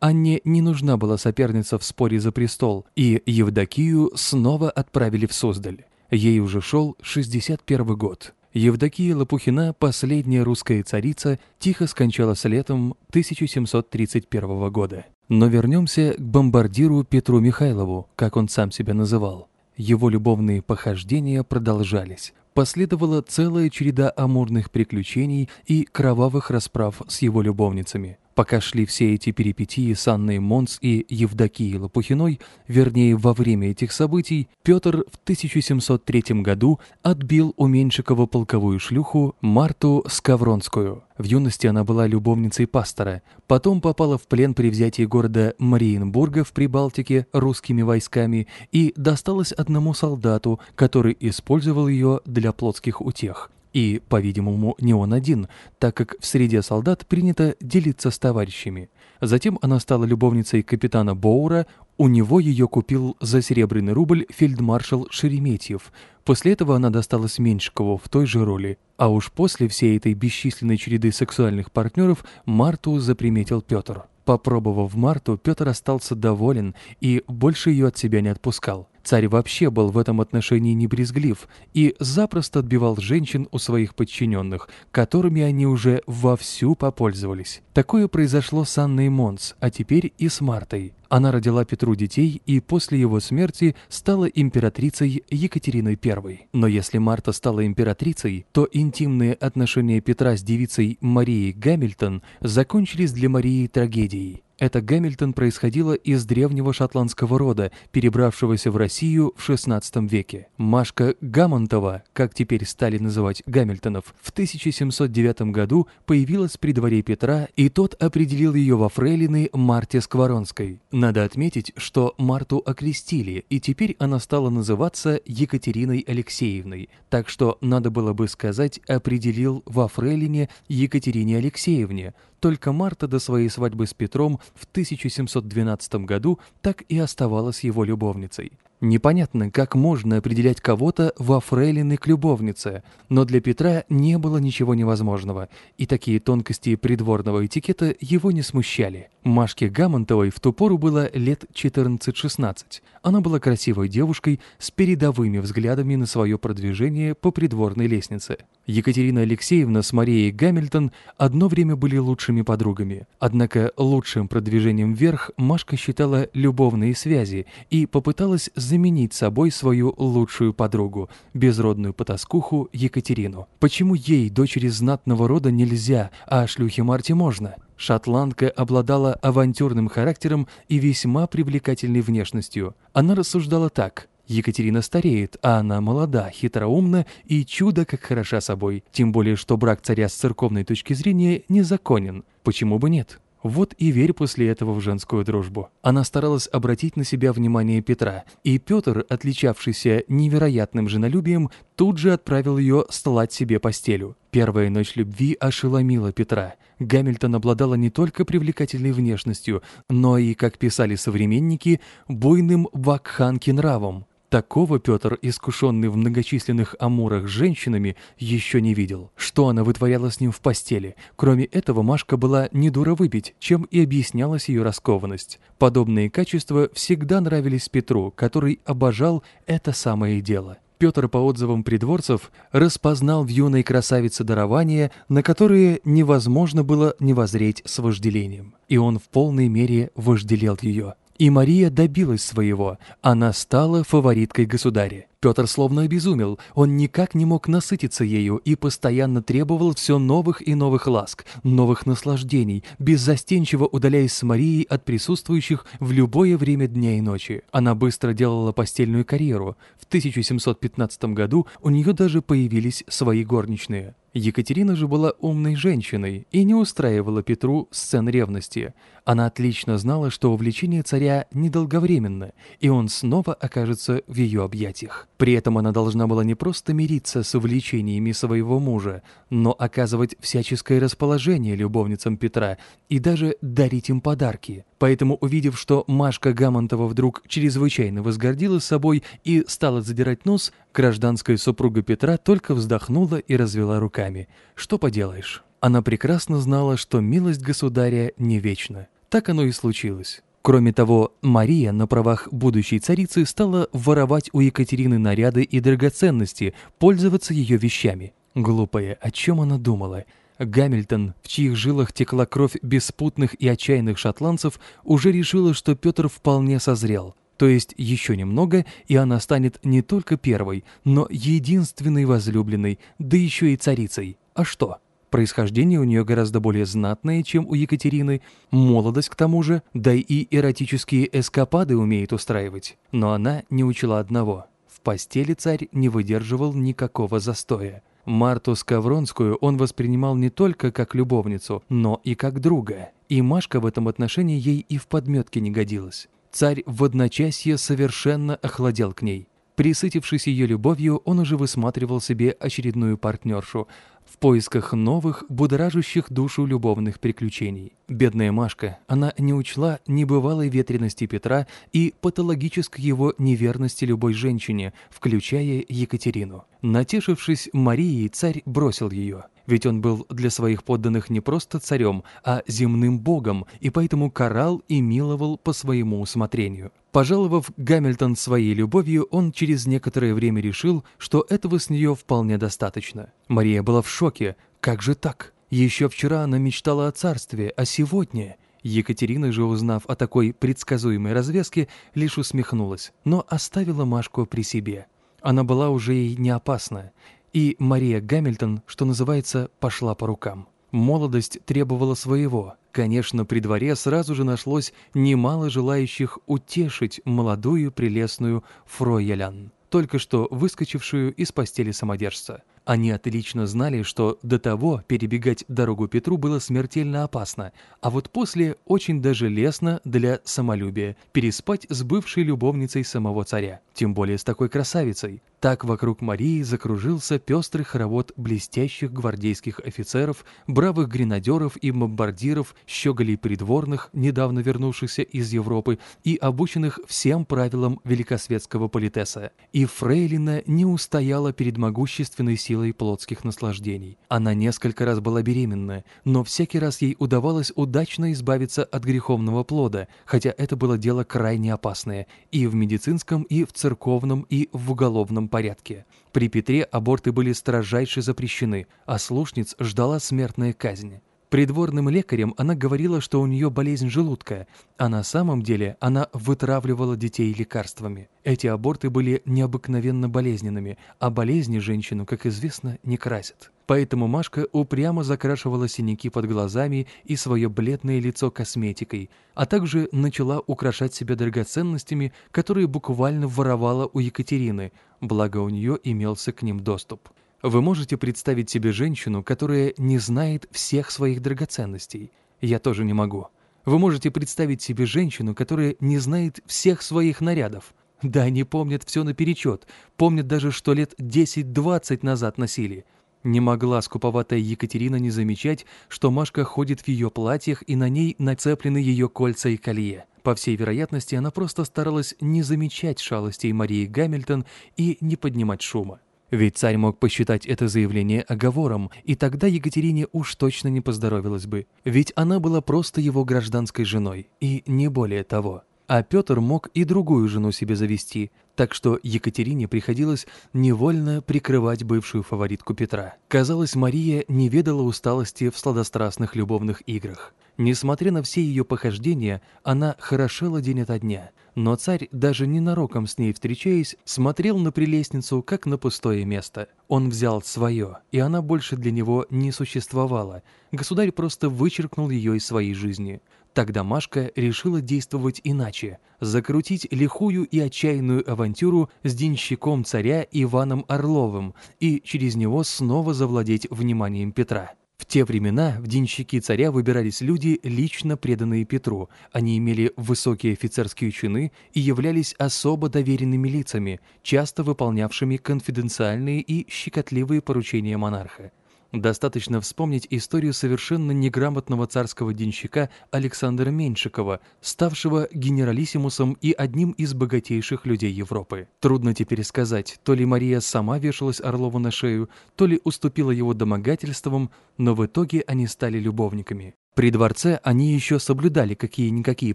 Анне не нужна была соперница в споре за престол, и Евдокию снова отправили в Суздаль. Ей уже шел 61 год. Евдокия Лопухина, последняя русская царица, тихо скончалась летом 1731 года. Но вернемся к бомбардиру Петру Михайлову, как он сам себя называл. Его любовные похождения продолжались. Последовала целая череда амурных приключений и кровавых расправ с его любовницами. Пока шли все эти перипетии с Анной Монс и Евдокией Лопухиной, вернее, во время этих событий, Петр в 1703 году отбил у Меньшикова полковую шлюху Марту Скавронскую. В юности она была любовницей пастора, потом попала в плен при взятии города Мариенбурга в Прибалтике русскими войсками и досталась одному солдату, который использовал ее для плотских утех. И, по-видимому, не он один, так как в среде солдат принято делиться с товарищами. Затем она стала любовницей капитана Боура, у него ее купил за серебряный рубль фельдмаршал Шереметьев. После этого она досталась Меньшикову в той же роли. А уж после всей этой бесчисленной череды сексуальных партнеров Марту заприметил Петр. Попробовав Марту, Петр остался доволен и больше ее от себя не отпускал. Царь вообще был в этом отношении не брезглив и запросто отбивал женщин у своих подчиненных, которыми они уже вовсю попользовались. Такое произошло с Анной Монс, а теперь и с Мартой. Она родила Петру детей и после его смерти стала императрицей Екатериной I. Но если Марта стала императрицей, то интимные отношения Петра с девицей Марией Гамильтон закончились для Марии трагедией. Это Гамильтон происходило из древнего шотландского рода, перебравшегося в Россию в XVI веке. Машка Гамонтова, как теперь стали называть Гамильтонов, в 1709 году появилась при дворе Петра, и тот определил ее во фрейлины Марте Скворонской. Надо отметить, что Марту окрестили, и теперь она стала называться Екатериной Алексеевной, так что надо было бы сказать «определил во фрейлине Екатерине Алексеевне», только Марта до своей свадьбы с Петром в 1712 году так и оставалась его любовницей. Непонятно, как можно определять кого-то во фрейлины к любовнице, но для Петра не было ничего невозможного, и такие тонкости придворного этикета его не смущали. Машке Гамонтовой в ту пору было лет 14-16. Она была красивой девушкой с передовыми взглядами на свое продвижение по придворной лестнице. Екатерина Алексеевна с Марией Гамильтон одно время были лучшими подругами. Однако лучшим продвижением вверх Машка считала любовные связи и попыталась заменить собой свою лучшую подругу, безродную потаскуху Екатерину. Почему ей, дочери знатного рода, нельзя, а шлюхе Марте можно? Шотландка обладала авантюрным характером и весьма привлекательной внешностью. Она рассуждала так. Екатерина стареет, а она молода, хитроумна и чудо как хороша собой. Тем более, что брак царя с церковной точки зрения незаконен. Почему бы нет? Вот и верь после этого в женскую дружбу. Она старалась обратить на себя внимание Петра, и Петр, отличавшийся невероятным женолюбием, тут же отправил ее стлать себе постелю. Первая ночь любви ошеломила Петра. Гамильтон обладала не только привлекательной внешностью, но и, как писали современники, буйным вакханки нравом. Такого Петр, искушенный в многочисленных амурах с женщинами, еще не видел. Что она вытворяла с ним в постели? Кроме этого, Машка была не дура выпить, чем и объяснялась ее раскованность. Подобные качества всегда нравились Петру, который обожал это самое дело. Петр по отзывам придворцев распознал в юной красавице дарование, на которое невозможно было не возреть с вожделением. И он в полной мере вожделел ее. И Мария добилась своего. Она стала фавориткой государя. Петр словно обезумел, он никак не мог насытиться ею и постоянно требовал все новых и новых ласк, новых наслаждений, беззастенчиво удаляясь с Марией от присутствующих в любое время дня и ночи. Она быстро делала постельную карьеру. В 1715 году у нее даже появились свои горничные. Екатерина же была умной женщиной и не устраивала Петру сцен ревности. Она отлично знала, что увлечение царя недолговременно, и он снова окажется в ее объятиях. При этом она должна была не просто мириться с увлечениями своего мужа, но оказывать всяческое расположение любовницам Петра и даже дарить им подарки. Поэтому, увидев, что Машка Гамонтова вдруг чрезвычайно возгордилась собой и стала задирать нос, гражданская супруга Петра только вздохнула и развела руками. Что поделаешь? Она прекрасно знала, что милость государя не вечна. Так оно и случилось. Кроме того, Мария на правах будущей царицы стала воровать у Екатерины наряды и драгоценности, пользоваться ее вещами. Глупая, о чем она думала? Гамильтон, в чьих жилах текла кровь беспутных и отчаянных шотландцев, уже решила, что Петр вполне созрел. То есть еще немного, и она станет не только первой, но единственной возлюбленной, да еще и царицей. А что? Происхождение у нее гораздо более знатное, чем у Екатерины, молодость к тому же, да и эротические эскапады умеет устраивать. Но она не учила одного. В постели царь не выдерживал никакого застоя. Марту Скавронскую он воспринимал не только как любовницу, но и как друга. И Машка в этом отношении ей и в подметке не годилась. Царь в одночасье совершенно охладел к ней. Присытившись ее любовью, он уже высматривал себе очередную партнершу, в поисках новых, будоражащих душу любовных приключений. Бедная Машка, она не учла небывалой ветрености Петра и патологической его неверности любой женщине, включая Екатерину. Натешившись Марией, царь бросил ее – ведь он был для своих подданных не просто царем, а земным богом, и поэтому карал и миловал по своему усмотрению. Пожаловав Гамильтон своей любовью, он через некоторое время решил, что этого с нее вполне достаточно. Мария была в шоке. Как же так? Еще вчера она мечтала о царстве, а сегодня... Екатерина же, узнав о такой предсказуемой развязке, лишь усмехнулась, но оставила Машку при себе. Она была уже ей не опасна. И Мария Гамильтон, что называется, пошла по рукам. Молодость требовала своего. Конечно, при дворе сразу же нашлось немало желающих утешить молодую прелестную Фройелян, только что выскочившую из постели самодержца. Они отлично знали, что до того перебегать дорогу Петру было смертельно опасно, а вот после очень даже лестно для самолюбия переспать с бывшей любовницей самого царя, тем более с такой красавицей. Так вокруг Марии закружился пестрый хоровод блестящих гвардейских офицеров, бравых гренадеров и бомбардиров, щеголей придворных, недавно вернувшихся из Европы и обученных всем правилам великосветского политеса. И Фрейлина не устояла перед могущественной силой плотских наслаждений. Она несколько раз была беременна, но всякий раз ей удавалось удачно избавиться от греховного плода, хотя это было дело крайне опасное и в медицинском, и в церковном, и в уголовном порядке. При Петре аборты были строжайше запрещены, а слушниц ждала смертная казнь. Придворным лекарям она говорила, что у нее болезнь желудка, а на самом деле она вытравливала детей лекарствами. Эти аборты были необыкновенно болезненными, а болезни женщину, как известно, не красят. Поэтому Машка упрямо закрашивала синяки под глазами и свое бледное лицо косметикой, а также начала украшать себя драгоценностями, которые буквально воровала у Екатерины, благо у нее имелся к ним доступ. Вы можете представить себе женщину, которая не знает всех своих драгоценностей? Я тоже не могу. Вы можете представить себе женщину, которая не знает всех своих нарядов? Да, они помнят все наперечет, помнят даже, что лет 10-20 назад носили – не могла скуповатая Екатерина не замечать, что Машка ходит в ее платьях и на ней нацеплены ее кольца и колье. По всей вероятности, она просто старалась не замечать шалостей Марии Гамильтон и не поднимать шума. Ведь царь мог посчитать это заявление оговором, и тогда Екатерине уж точно не поздоровилось бы. Ведь она была просто его гражданской женой, и не более того. А Петр мог и другую жену себе завести, так что Екатерине приходилось невольно прикрывать бывшую фаворитку Петра. Казалось, Мария не ведала усталости в сладострастных любовных играх. Несмотря на все ее похождения, она хорошела день ото дня. Но царь, даже ненароком с ней встречаясь, смотрел на прелестницу, как на пустое место. Он взял свое, и она больше для него не существовала. Государь просто вычеркнул ее из своей жизни. Тогда Машка решила действовать иначе, закрутить лихую и отчаянную авантюру с денщиком царя Иваном Орловым и через него снова завладеть вниманием Петра. В те времена в денщики царя выбирались люди, лично преданные Петру. Они имели высокие офицерские чины и являлись особо доверенными лицами, часто выполнявшими конфиденциальные и щекотливые поручения монарха. Достаточно вспомнить историю совершенно неграмотного царского денщика Александра Меньшикова, ставшего генералиссимусом и одним из богатейших людей Европы. Трудно теперь сказать, то ли Мария сама вешалась Орлову на шею, то ли уступила его домогательствам, но в итоге они стали любовниками. При дворце они еще соблюдали какие-никакие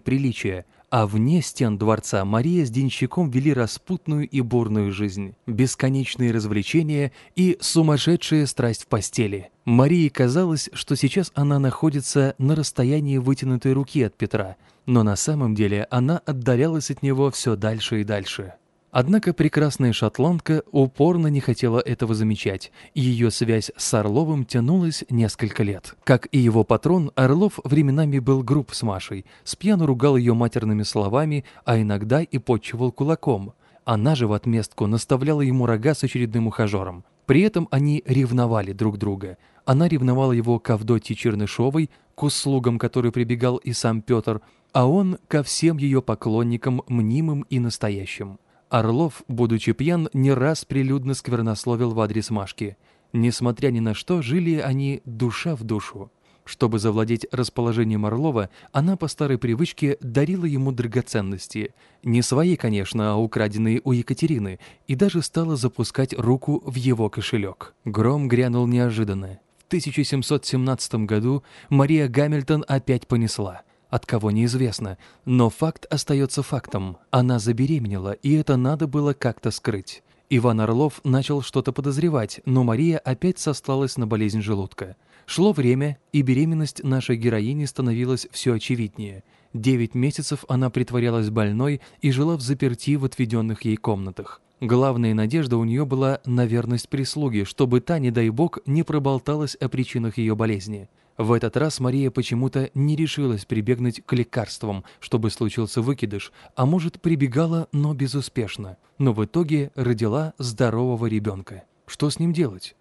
приличия, а вне стен дворца Мария с денщиком вели распутную и бурную жизнь, бесконечные развлечения и сумасшедшая страсть в постели. Марии казалось, что сейчас она находится на расстоянии вытянутой руки от Петра, но на самом деле она отдалялась от него все дальше и дальше. Однако прекрасная шотландка упорно не хотела этого замечать, ее связь с Орловым тянулась несколько лет. Как и его патрон, Орлов временами был груб с Машей, спьяну ругал ее матерными словами, а иногда и подчивал кулаком. Она же в отместку наставляла ему рога с очередным ухажером. При этом они ревновали друг друга. Она ревновала его к Авдотье Чернышовой, к услугам, которые прибегал и сам Петр, а он ко всем ее поклонникам, мнимым и настоящим. Орлов, будучи пьян, не раз прилюдно сквернословил в адрес Машки. Несмотря ни на что, жили они душа в душу. Чтобы завладеть расположением Орлова, она по старой привычке дарила ему драгоценности. Не свои, конечно, а украденные у Екатерины, и даже стала запускать руку в его кошелек. Гром грянул неожиданно. В 1717 году Мария Гамильтон опять понесла – от кого неизвестно, но факт остается фактом. Она забеременела, и это надо было как-то скрыть. Иван Орлов начал что-то подозревать, но Мария опять сослалась на болезнь желудка. Шло время, и беременность нашей героини становилась все очевиднее. Девять месяцев она притворялась больной и жила в заперти в отведенных ей комнатах. Главная надежда у нее была на верность прислуги, чтобы та, не дай бог, не проболталась о причинах ее болезни. В этот раз Мария почему-то не решилась прибегнуть к лекарствам, чтобы случился выкидыш, а может прибегала, но безуспешно. Но в итоге родила здорового ребенка. Что с ним делать?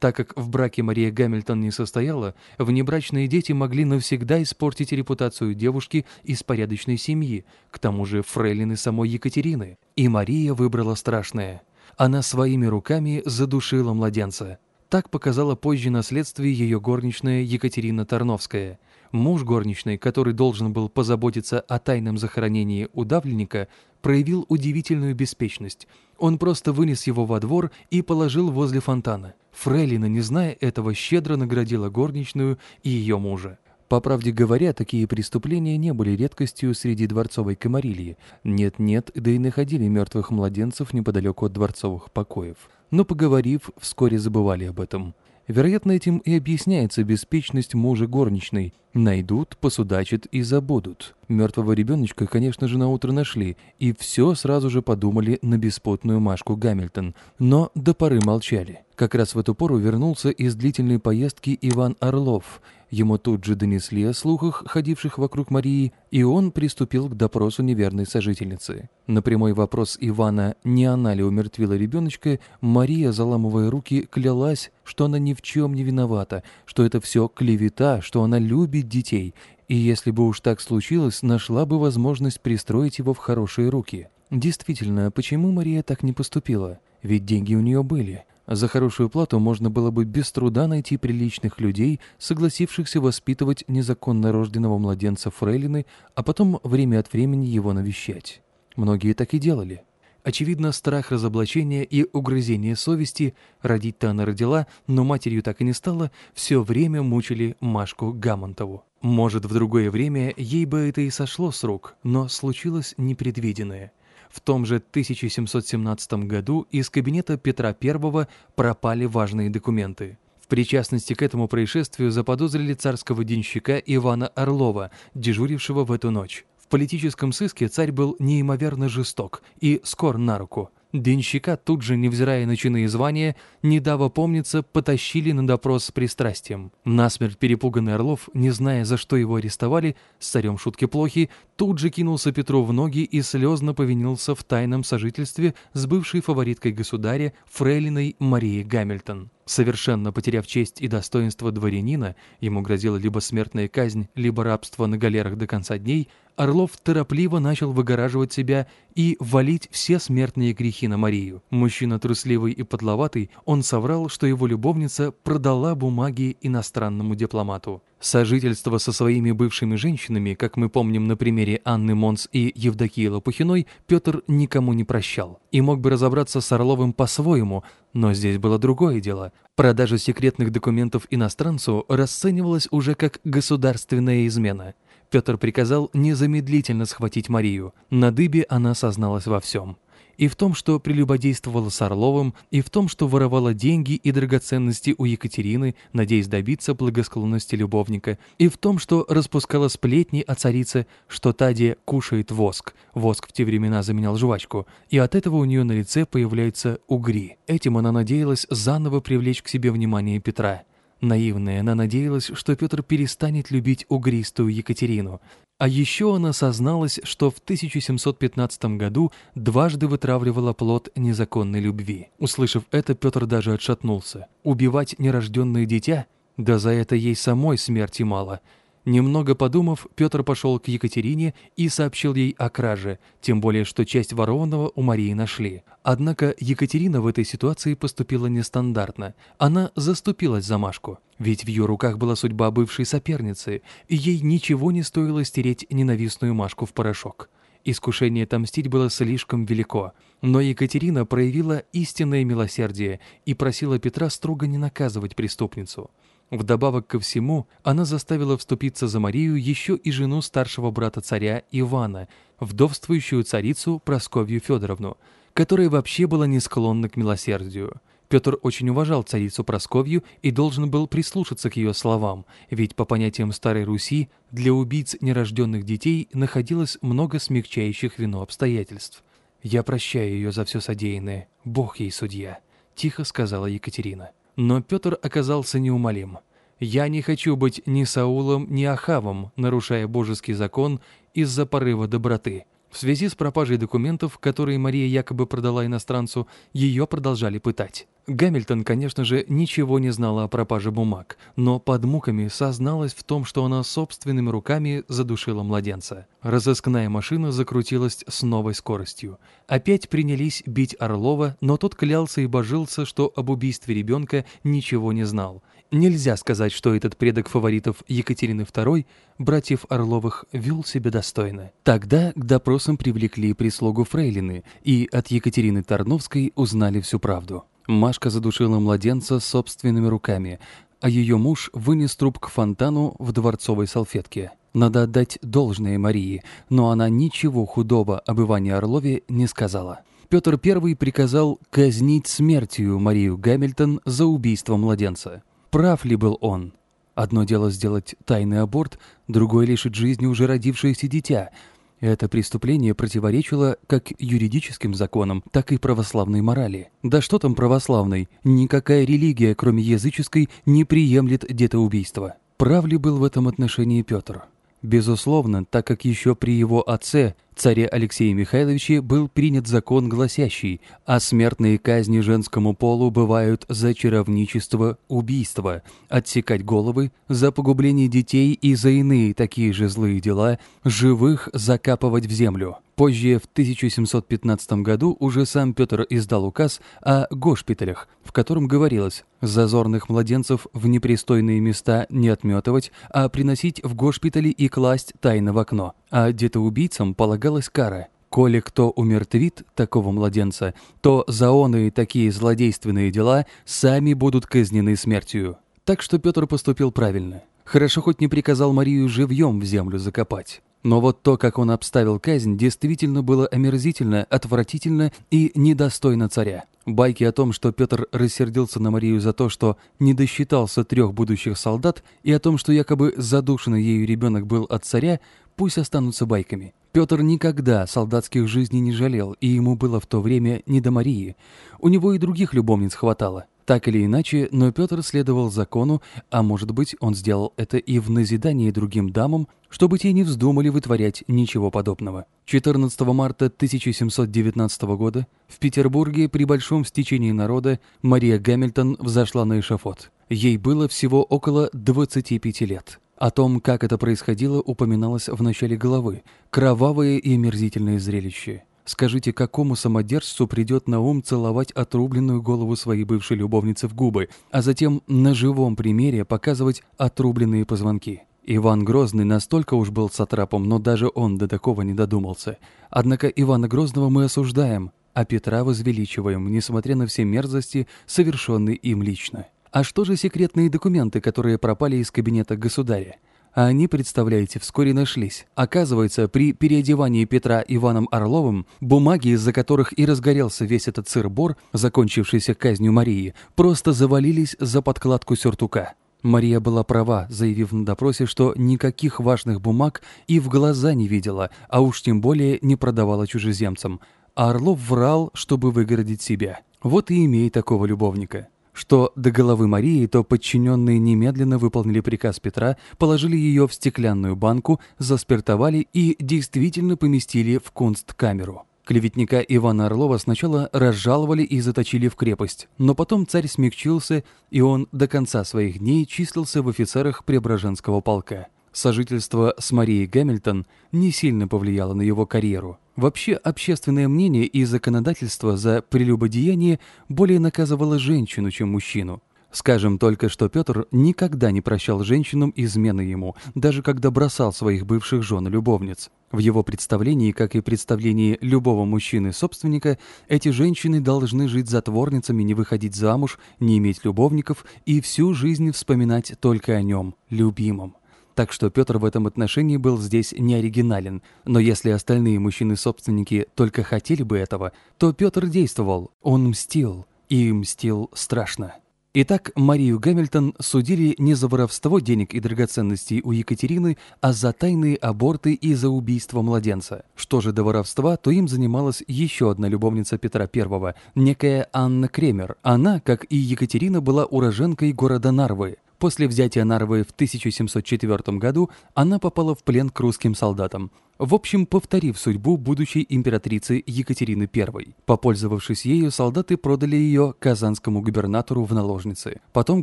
Так как в браке Мария Гамильтон не состояла, внебрачные дети могли навсегда испортить репутацию девушки из порядочной семьи, к тому же фрейлины самой Екатерины. И Мария выбрала страшное. Она своими руками задушила младенца. Так показала позже на следствии ее горничная Екатерина Тарновская. Муж горничной, который должен был позаботиться о тайном захоронении удавленника, проявил удивительную беспечность. Он просто вынес его во двор и положил возле фонтана. Фрейлина, не зная этого, щедро наградила горничную и ее мужа. По правде говоря, такие преступления не были редкостью среди дворцовой комарильи. Нет-нет, да и находили мертвых младенцев неподалеку от дворцовых покоев но, поговорив, вскоре забывали об этом. Вероятно, этим и объясняется беспечность мужа горничной. Найдут, посудачат и забудут. Мертвого ребеночка, конечно же, на утро нашли, и все сразу же подумали на беспутную Машку Гамильтон, но до поры молчали. Как раз в эту пору вернулся из длительной поездки Иван Орлов – Ему тут же донесли о слухах, ходивших вокруг Марии, и он приступил к допросу неверной сожительницы. На прямой вопрос Ивана, не она ли умертвила ребеночка, Мария, заламывая руки, клялась, что она ни в чем не виновата, что это все клевета, что она любит детей, и если бы уж так случилось, нашла бы возможность пристроить его в хорошие руки. Действительно, почему Мария так не поступила? Ведь деньги у нее были. За хорошую плату можно было бы без труда найти приличных людей, согласившихся воспитывать незаконно рожденного младенца фрейлины, а потом время от времени его навещать. Многие так и делали. Очевидно, страх разоблачения и угрызение совести, родить-то она родила, но матерью так и не стала, все время мучили Машку Гамонтову. Может, в другое время ей бы это и сошло с рук, но случилось непредвиденное. В том же 1717 году из кабинета Петра I пропали важные документы. В причастности к этому происшествию заподозрили царского денщика Ивана Орлова, дежурившего в эту ночь. В политическом сыске царь был неимоверно жесток и скор на руку. Денщика тут же, невзирая на чины и звания, не дав опомниться, потащили на допрос с пристрастием. Насмерть перепуганный Орлов, не зная, за что его арестовали, с царем шутки плохи, тут же кинулся Петру в ноги и слезно повинился в тайном сожительстве с бывшей фавориткой государя, фрейлиной Марией Гамильтон. Совершенно потеряв честь и достоинство дворянина, ему грозила либо смертная казнь, либо рабство на галерах до конца дней, Орлов торопливо начал выгораживать себя и валить все смертные грехи на Марию. Мужчина трусливый и подловатый, он соврал, что его любовница продала бумаги иностранному дипломату. Сожительство со своими бывшими женщинами, как мы помним на примере Анны Монс и Евдокии Лопухиной, Петр никому не прощал. И мог бы разобраться с Орловым по-своему, но здесь было другое дело. Продажа секретных документов иностранцу расценивалась уже как государственная измена – Петр приказал незамедлительно схватить Марию. На дыбе она созналась во всем. И в том, что прелюбодействовала с Орловым, и в том, что воровала деньги и драгоценности у Екатерины, надеясь добиться благосклонности любовника, и в том, что распускала сплетни о царице, что Тадия кушает воск. Воск в те времена заменял жвачку, и от этого у нее на лице появляются угри. Этим она надеялась заново привлечь к себе внимание Петра. Наивная, она надеялась, что Петр перестанет любить угристую Екатерину. А еще она созналась, что в 1715 году дважды вытравливала плод незаконной любви. Услышав это, Петр даже отшатнулся. Убивать нерожденное дитя? Да за это ей самой смерти мало. Немного подумав, Петр пошел к Екатерине и сообщил ей о краже, тем более, что часть ворованного у Марии нашли. Однако Екатерина в этой ситуации поступила нестандартно. Она заступилась за Машку, ведь в ее руках была судьба бывшей соперницы, и ей ничего не стоило стереть ненавистную Машку в порошок. Искушение отомстить было слишком велико, но Екатерина проявила истинное милосердие и просила Петра строго не наказывать преступницу. Вдобавок ко всему, она заставила вступиться за Марию еще и жену старшего брата царя Ивана, вдовствующую царицу Просковью Федоровну, которая вообще была не склонна к милосердию. Петр очень уважал царицу Просковью и должен был прислушаться к ее словам, ведь по понятиям Старой Руси для убийц нерожденных детей находилось много смягчающих вину обстоятельств. «Я прощаю ее за все содеянное, Бог ей судья», – тихо сказала Екатерина. Но Петр оказался неумолим. «Я не хочу быть ни Саулом, ни Ахавом, нарушая божеский закон из-за порыва доброты. В связи с пропажей документов, которые Мария якобы продала иностранцу, ее продолжали пытать. Гамильтон, конечно же, ничего не знала о пропаже бумаг, но под муками созналась в том, что она собственными руками задушила младенца. Разыскная машина закрутилась с новой скоростью. Опять принялись бить Орлова, но тот клялся и божился, что об убийстве ребенка ничего не знал. Нельзя сказать, что этот предок фаворитов Екатерины II, братьев Орловых, вел себя достойно. Тогда к допросам привлекли прислугу Фрейлины, и от Екатерины Тарновской узнали всю правду. Машка задушила младенца собственными руками, а ее муж вынес труп к фонтану в дворцовой салфетке. Надо отдать должное Марии, но она ничего худого об Иване Орлове не сказала. Петр I приказал казнить смертью Марию Гамильтон за убийство младенца. Прав ли был он? Одно дело сделать тайный аборт, другое лишить жизни уже родившееся дитя. Это преступление противоречило как юридическим законам, так и православной морали. Да что там православной? Никакая религия, кроме языческой, не приемлет детоубийство. Прав ли был в этом отношении Петр? Безусловно, так как еще при его отце, царе Алексее Михайловиче, был принят закон, гласящий, а смертные казни женскому полу бывают за чаровничество, убийство, отсекать головы, за погубление детей и за иные такие же злые дела, живых закапывать в землю. Позже, в 1715 году, уже сам Петр издал указ о госпиталях, в котором говорилось «зазорных младенцев в непристойные места не отметывать, а приносить в госпитали и класть тайно в окно». А детоубийцам полагалась кара – Коли кто умертвит такого младенца, то за он и такие злодейственные дела сами будут казнены смертью. Так что Петр поступил правильно. Хорошо хоть не приказал Марию живьем в землю закопать. Но вот то, как он обставил казнь, действительно было омерзительно, отвратительно и недостойно царя. Байки о том, что Петр рассердился на Марию за то, что не досчитался трех будущих солдат, и о том, что якобы задушенный ею ребенок был от царя, пусть останутся байками. Петр никогда солдатских жизней не жалел, и ему было в то время не до Марии. У него и других любовниц хватало. Так или иначе, но Петр следовал закону, а может быть, он сделал это и в назидании другим дамам, чтобы те не вздумали вытворять ничего подобного. 14 марта 1719 года в Петербурге при большом стечении народа Мария Гамильтон взошла на эшафот. Ей было всего около 25 лет. О том, как это происходило, упоминалось в начале главы. Кровавое и омерзительное зрелище. Скажите, какому самодержцу придет на ум целовать отрубленную голову своей бывшей любовницы в губы, а затем на живом примере показывать отрубленные позвонки? Иван Грозный настолько уж был сатрапом, но даже он до такого не додумался. Однако Ивана Грозного мы осуждаем, а Петра возвеличиваем, несмотря на все мерзости, совершенные им лично. А что же секретные документы, которые пропали из кабинета государя? А они, представляете, вскоре нашлись. Оказывается, при переодевании Петра Иваном Орловым бумаги, из-за которых и разгорелся весь этот сыр-бор, закончившийся казнью Марии, просто завалились за подкладку сюртука. Мария была права, заявив на допросе, что никаких важных бумаг и в глаза не видела, а уж тем более не продавала чужеземцам. А Орлов врал, чтобы выгородить себя. Вот и имей такого любовника что до головы Марии, то подчиненные немедленно выполнили приказ Петра, положили ее в стеклянную банку, заспиртовали и действительно поместили в кунсткамеру. Клеветника Ивана Орлова сначала разжаловали и заточили в крепость, но потом царь смягчился, и он до конца своих дней числился в офицерах Преображенского полка. Сожительство с Марией Гамильтон не сильно повлияло на его карьеру. Вообще, общественное мнение и законодательство за прелюбодеяние более наказывало женщину, чем мужчину. Скажем только, что Петр никогда не прощал женщинам измены ему, даже когда бросал своих бывших жен и любовниц. В его представлении, как и представлении любого мужчины-собственника, эти женщины должны жить затворницами, не выходить замуж, не иметь любовников и всю жизнь вспоминать только о нем, любимом. Так что Петр в этом отношении был здесь не оригинален. Но если остальные мужчины-собственники только хотели бы этого, то Петр действовал, он мстил, и мстил страшно. Итак, Марию Гамильтон судили не за воровство денег и драгоценностей у Екатерины, а за тайные аборты и за убийство младенца. Что же до воровства, то им занималась еще одна любовница Петра I, некая Анна Кремер. Она, как и Екатерина, была уроженкой города Нарвы. После взятия Нарвы в 1704 году она попала в плен к русским солдатам, в общем, повторив судьбу будущей императрицы Екатерины I. Попользовавшись ею, солдаты продали ее казанскому губернатору в наложницы. Потом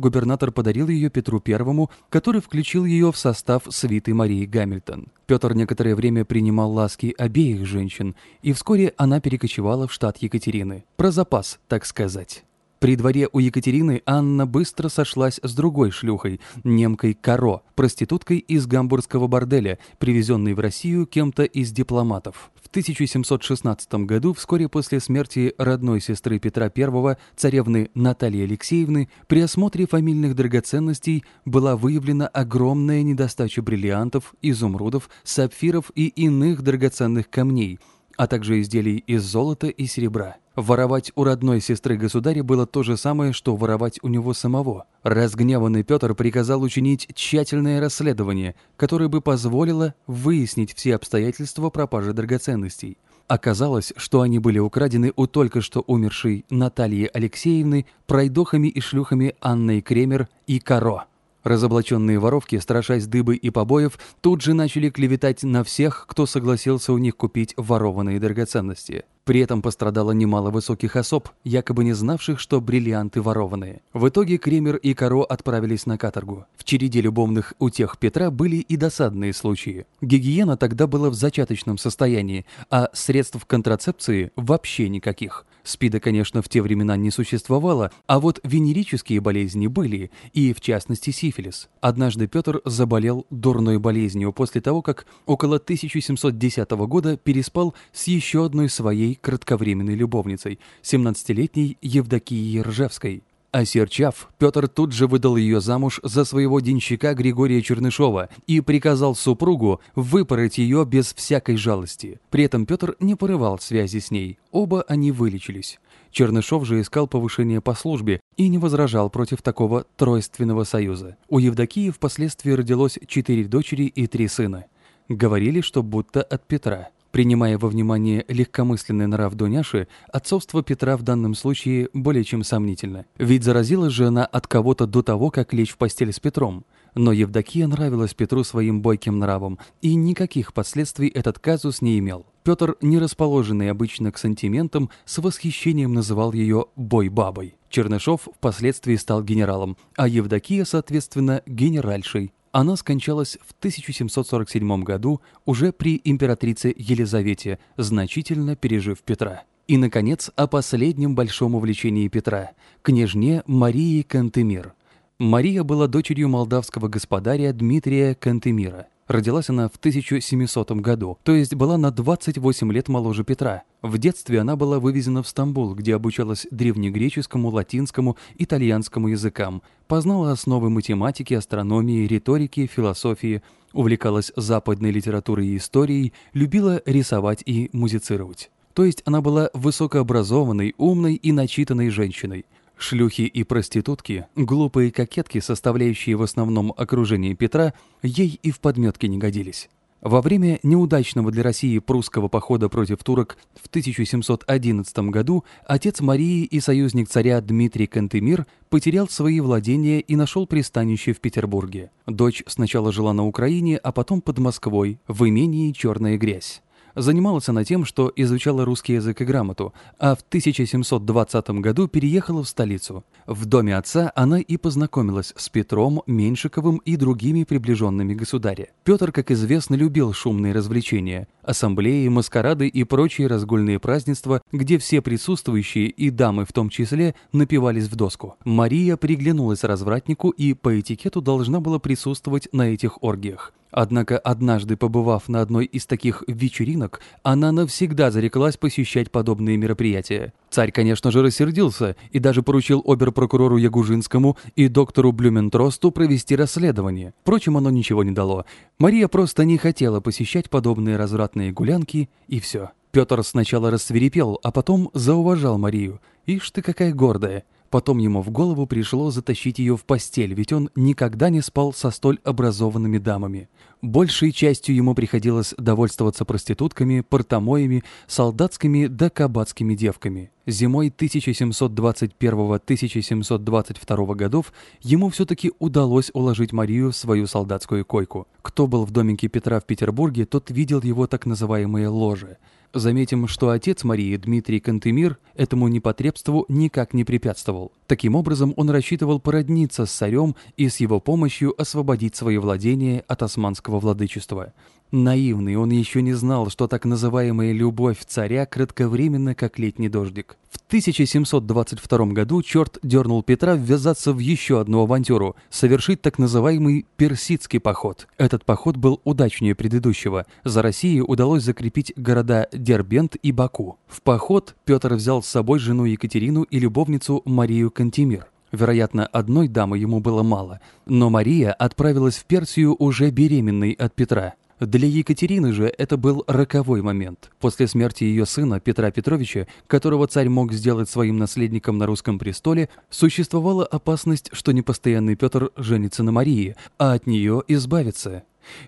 губернатор подарил ее Петру I, который включил ее в состав свиты Марии Гамильтон. Петр некоторое время принимал ласки обеих женщин, и вскоре она перекочевала в штат Екатерины. Про запас, так сказать. При дворе у Екатерины Анна быстро сошлась с другой шлюхой, немкой Каро, проституткой из гамбургского борделя, привезенной в Россию кем-то из дипломатов. В 1716 году, вскоре после смерти родной сестры Петра I, царевны Натальи Алексеевны, при осмотре фамильных драгоценностей была выявлена огромная недостача бриллиантов, изумрудов, сапфиров и иных драгоценных камней, а также изделий из золота и серебра. Воровать у родной сестры государя было то же самое, что воровать у него самого. Разгневанный Петр приказал учинить тщательное расследование, которое бы позволило выяснить все обстоятельства пропажи драгоценностей. Оказалось, что они были украдены у только что умершей Натальи Алексеевны, пройдохами и шлюхами Анной Кремер и Каро. Разоблаченные воровки, страшась дыбы и побоев, тут же начали клеветать на всех, кто согласился у них купить ворованные драгоценности. При этом пострадало немало высоких особ, якобы не знавших, что бриллианты ворованные. В итоге Кремер и Каро отправились на каторгу. В череде любовных утех Петра были и досадные случаи. Гигиена тогда была в зачаточном состоянии, а средств контрацепции вообще никаких. СПИДа, конечно, в те времена не существовало, а вот венерические болезни были, и в частности сифилис. Однажды Петр заболел дурной болезнью после того, как около 1710 года переспал с еще одной своей кратковременной любовницей, 17-летней Евдокией Ржевской. Осерчав, Петр тут же выдал ее замуж за своего денщика Григория Чернышова и приказал супругу выпороть ее без всякой жалости. При этом Петр не порывал связи с ней, оба они вылечились. Чернышов же искал повышение по службе и не возражал против такого тройственного союза. У Евдокии впоследствии родилось четыре дочери и три сына. Говорили, что будто от Петра. Принимая во внимание легкомысленный нрав Дуняши, отцовство Петра в данном случае более чем сомнительно. Ведь заразилась же она от кого-то до того, как лечь в постель с Петром. Но Евдокия нравилась Петру своим бойким нравом, и никаких последствий этот казус не имел. Петр, не расположенный обычно к сантиментам, с восхищением называл ее «бой-бабой». Чернышов впоследствии стал генералом, а Евдокия, соответственно, генеральшей. Она скончалась в 1747 году уже при императрице Елизавете, значительно пережив Петра. И, наконец, о последнем большом увлечении Петра – княжне Марии Кантемир. Мария была дочерью молдавского господаря Дмитрия Кантемира – Родилась она в 1700 году, то есть была на 28 лет моложе Петра. В детстве она была вывезена в Стамбул, где обучалась древнегреческому, латинскому, итальянскому языкам, познала основы математики, астрономии, риторики, философии, увлекалась западной литературой и историей, любила рисовать и музицировать. То есть она была высокообразованной, умной и начитанной женщиной – Шлюхи и проститутки, глупые кокетки, составляющие в основном окружение Петра, ей и в подметке не годились. Во время неудачного для России прусского похода против турок в 1711 году отец Марии и союзник царя Дмитрий Кантемир потерял свои владения и нашел пристанище в Петербурге. Дочь сначала жила на Украине, а потом под Москвой, в имении «Черная грязь». Занималась она тем, что изучала русский язык и грамоту, а в 1720 году переехала в столицу. В доме отца она и познакомилась с Петром, Меньшиковым и другими приближенными государя. Петр, как известно, любил шумные развлечения, ассамблеи, маскарады и прочие разгульные празднества, где все присутствующие, и дамы в том числе, напивались в доску. Мария приглянулась развратнику и по этикету должна была присутствовать на этих оргиях. Однако однажды побывав на одной из таких вечеринок, она навсегда зареклась посещать подобные мероприятия. Царь, конечно же, рассердился и даже поручил оберпрокурору Ягужинскому и доктору Блюментросту провести расследование. Впрочем, оно ничего не дало. Мария просто не хотела посещать подобные развратные гулянки, и все. Петр сначала рассверепел, а потом зауважал Марию. «Ишь ты какая гордая!» Потом ему в голову пришло затащить ее в постель, ведь он никогда не спал со столь образованными дамами. Большей частью ему приходилось довольствоваться проститутками, портомоями, солдатскими да кабацкими девками. Зимой 1721-1722 годов ему все-таки удалось уложить Марию в свою солдатскую койку. Кто был в домике Петра в Петербурге, тот видел его так называемые ложи. Заметим, что отец Марии, Дмитрий Кантемир, этому непотребству никак не препятствовал. Таким образом, он рассчитывал породниться с царем и с его помощью освободить свои владения от османского владычества. Наивный, он еще не знал, что так называемая любовь царя кратковременна, как летний дождик. В 1722 году черт дернул Петра ввязаться в еще одну авантюру – совершить так называемый персидский поход. Этот поход был удачнее предыдущего. За Россией удалось закрепить города Дербент и Баку. В поход Петр взял с собой жену Екатерину и любовницу Марию Кантемир. Вероятно, одной дамы ему было мало, но Мария отправилась в Персию уже беременной от Петра. Для Екатерины же это был роковой момент. После смерти ее сына Петра Петровича, которого царь мог сделать своим наследником на русском престоле, существовала опасность, что непостоянный Петр женится на Марии, а от нее избавится.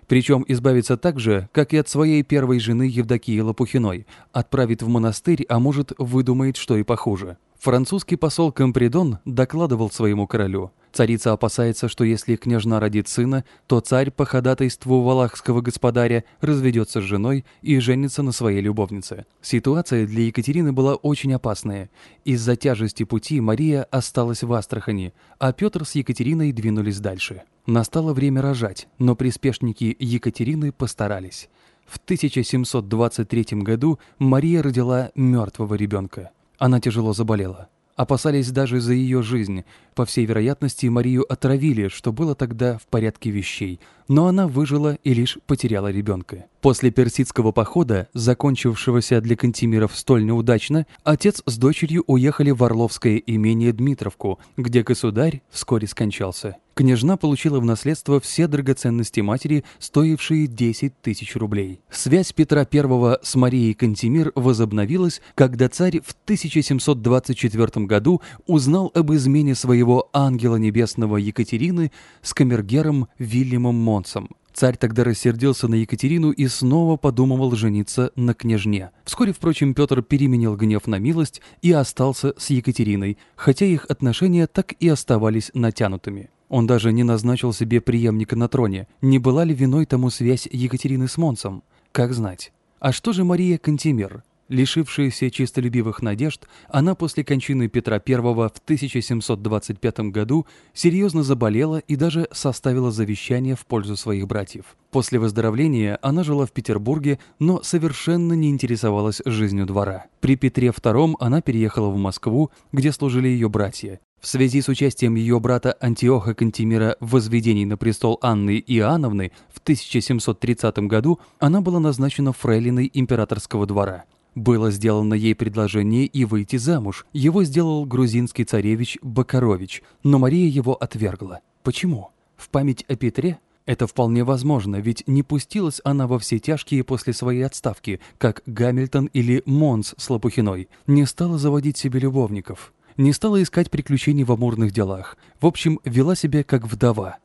Причем избавиться так же, как и от своей первой жены Евдокии Лопухиной, отправит в монастырь, а может выдумает, что и похуже. Французский посол Компридон докладывал своему королю. Царица опасается, что если княжна родит сына, то царь по ходатайству валахского господаря разведется с женой и женится на своей любовнице. Ситуация для Екатерины была очень опасная. Из-за тяжести пути Мария осталась в Астрахани, а Петр с Екатериной двинулись дальше. Настало время рожать, но приспешники Екатерины постарались. В 1723 году Мария родила мертвого ребенка. Она тяжело заболела. Опасались даже за ее жизнь. По всей вероятности, Марию отравили, что было тогда в порядке вещей. Но она выжила и лишь потеряла ребенка. После персидского похода, закончившегося для Кантемиров столь неудачно, отец с дочерью уехали в Орловское имение Дмитровку, где государь вскоре скончался. Княжна получила в наследство все драгоценности матери, стоившие 10 тысяч рублей. Связь Петра I с Марией Кантемир возобновилась, когда царь в 1724 году узнал об измене своего ангела небесного Екатерины с камергером Вильямом Монсом. Царь тогда рассердился на Екатерину и снова подумывал жениться на княжне. Вскоре, впрочем, Петр переменил гнев на милость и остался с Екатериной, хотя их отношения так и оставались натянутыми. Он даже не назначил себе преемника на троне. Не была ли виной тому связь Екатерины с Монсом? Как знать. А что же Мария Кантемир? Лишившаяся чистолюбивых надежд, она после кончины Петра I в 1725 году серьезно заболела и даже составила завещание в пользу своих братьев. После выздоровления она жила в Петербурге, но совершенно не интересовалась жизнью двора. При Петре II она переехала в Москву, где служили ее братья. В связи с участием ее брата Антиоха Кантимира в возведении на престол Анны Иоанновны в 1730 году она была назначена фрейлиной императорского двора. Было сделано ей предложение и выйти замуж. Его сделал грузинский царевич Бакарович, но Мария его отвергла. Почему? В память о Петре? Это вполне возможно, ведь не пустилась она во все тяжкие после своей отставки, как Гамильтон или Монс с Лопухиной, не стала заводить себе любовников, не стала искать приключений в амурных делах. В общем, вела себя как вдова.